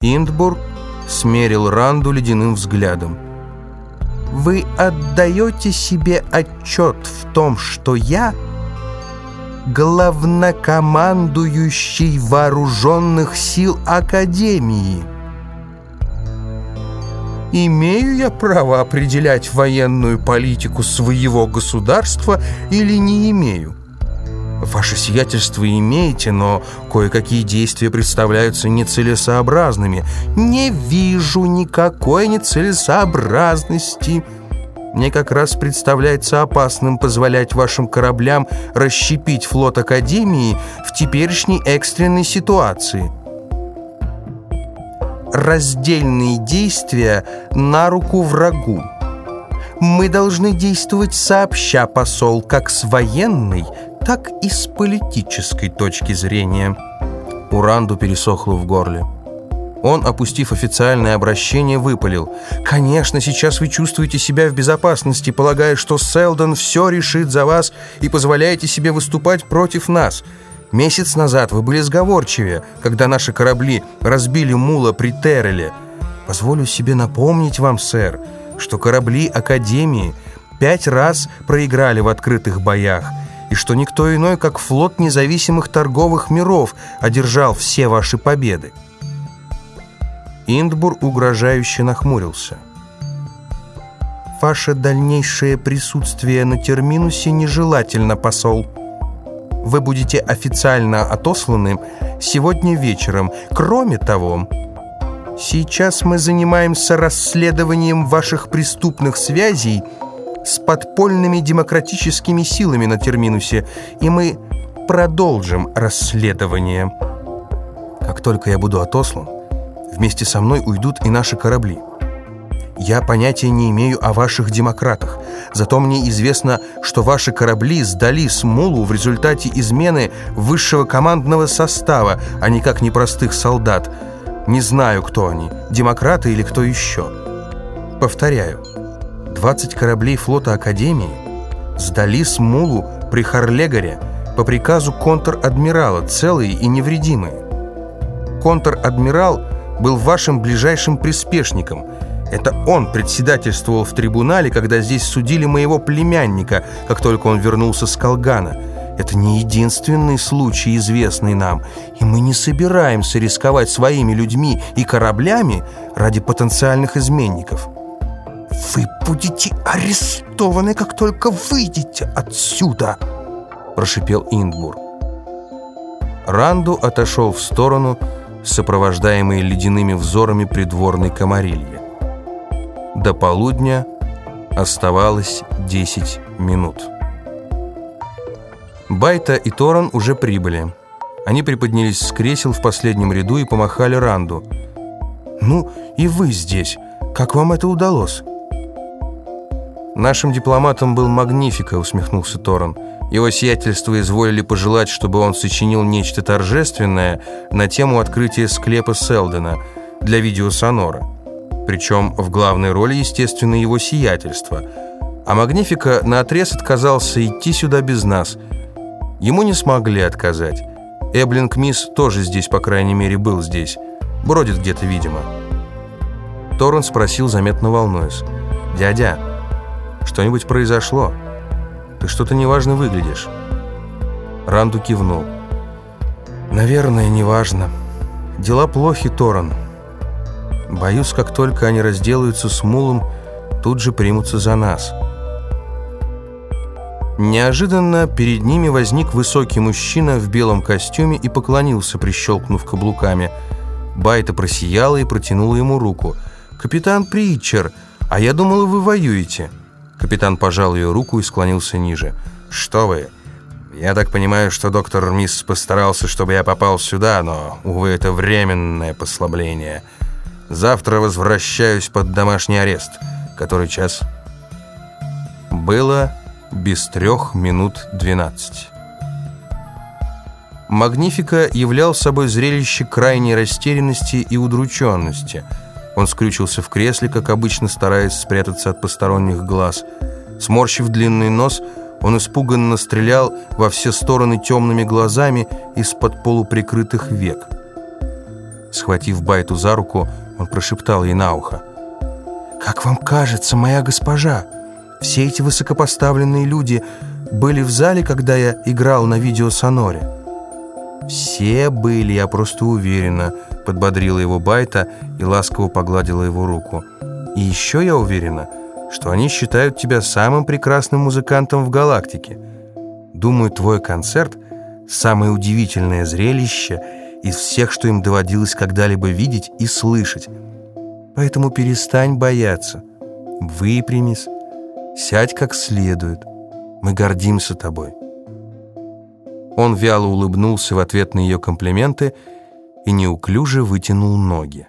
Индбург смерил Ранду ледяным взглядом. «Вы отдаете себе отчет в том, что я главнокомандующий вооруженных сил Академии?» Имею я право определять военную политику своего государства или не имею? Ваше сиятельство имеете, но кое-какие действия представляются нецелесообразными. Не вижу никакой нецелесообразности. Мне как раз представляется опасным позволять вашим кораблям расщепить флот Академии в теперешней экстренной ситуации раздельные действия на руку врагу. Мы должны действовать сообща, посол, как с военной, так и с политической точки зрения. Уранду пересохло в горле. Он, опустив официальное обращение, выпалил. «Конечно, сейчас вы чувствуете себя в безопасности, полагая, что Селдон все решит за вас и позволяете себе выступать против нас». Месяц назад вы были сговорчивее, когда наши корабли разбили мула при Терреле. Позволю себе напомнить вам, сэр, что корабли Академии пять раз проиграли в открытых боях, и что никто иной, как флот независимых торговых миров, одержал все ваши победы. Индбур угрожающе нахмурился. «Ваше дальнейшее присутствие на терминусе нежелательно, посол», вы будете официально отосланы сегодня вечером. Кроме того, сейчас мы занимаемся расследованием ваших преступных связей с подпольными демократическими силами на Терминусе, и мы продолжим расследование. Как только я буду отослан, вместе со мной уйдут и наши корабли. Я понятия не имею о ваших демократах. Зато мне известно, что ваши корабли сдали Смулу в результате измены высшего командного состава, а не простых солдат. Не знаю, кто они, демократы или кто еще. Повторяю, 20 кораблей флота Академии сдали Смулу при Харлегаре по приказу контр-адмирала, целые и невредимые. Контр-адмирал был вашим ближайшим приспешником – это он председательствовал в трибунале, когда здесь судили моего племянника, как только он вернулся с Колгана. Это не единственный случай, известный нам, и мы не собираемся рисковать своими людьми и кораблями ради потенциальных изменников. «Вы будете арестованы, как только выйдете отсюда!» прошипел Индбур. Ранду отошел в сторону, сопровождаемый ледяными взорами придворной комарильи. До полудня оставалось 10 минут. Байта и Торан уже прибыли. Они приподнялись с кресел в последнем ряду и помахали Ранду. «Ну, и вы здесь. Как вам это удалось?» «Нашим дипломатом был Магнифика», — усмехнулся Торан. «Его сиятельство изволили пожелать, чтобы он сочинил нечто торжественное на тему открытия склепа Селдена для видеосонора» причем в главной роли, естественно, его сиятельство. А Магнифика наотрез отказался идти сюда без нас. Ему не смогли отказать. Эблинг Мисс тоже здесь, по крайней мере, был здесь. Бродит где-то, видимо. Торрен спросил, заметно волнуясь. «Дядя, что-нибудь произошло? Ты что-то неважно выглядишь». Ранду кивнул. «Наверное, неважно. Дела плохи, Торрен. Боюсь, как только они разделаются с Мулом, тут же примутся за нас. Неожиданно перед ними возник высокий мужчина в белом костюме и поклонился, прищелкнув каблуками. Байта просияла и протянула ему руку. «Капитан Притчер, а я думала, вы воюете». Капитан пожал ее руку и склонился ниже. «Что вы? Я так понимаю, что доктор Мисс постарался, чтобы я попал сюда, но, увы, это временное послабление». Завтра возвращаюсь под домашний арест. Который час? Было без трех минут двенадцать. Магнифика являл собой зрелище крайней растерянности и удрученности. Он скрючился в кресле, как обычно, стараясь спрятаться от посторонних глаз. Сморщив длинный нос, он испуганно стрелял во все стороны темными глазами из-под полуприкрытых век. Схватив Байту за руку, он прошептал ей на ухо. «Как вам кажется, моя госпожа, все эти высокопоставленные люди были в зале, когда я играл на видеосоноре?» «Все были, я просто уверена», — подбодрила его Байта и ласково погладила его руку. «И еще я уверена, что они считают тебя самым прекрасным музыкантом в галактике. Думаю, твой концерт — самое удивительное зрелище из всех, что им доводилось когда-либо видеть и слышать. Поэтому перестань бояться, выпрямись, сядь как следует. Мы гордимся тобой». Он вяло улыбнулся в ответ на ее комплименты и неуклюже вытянул ноги.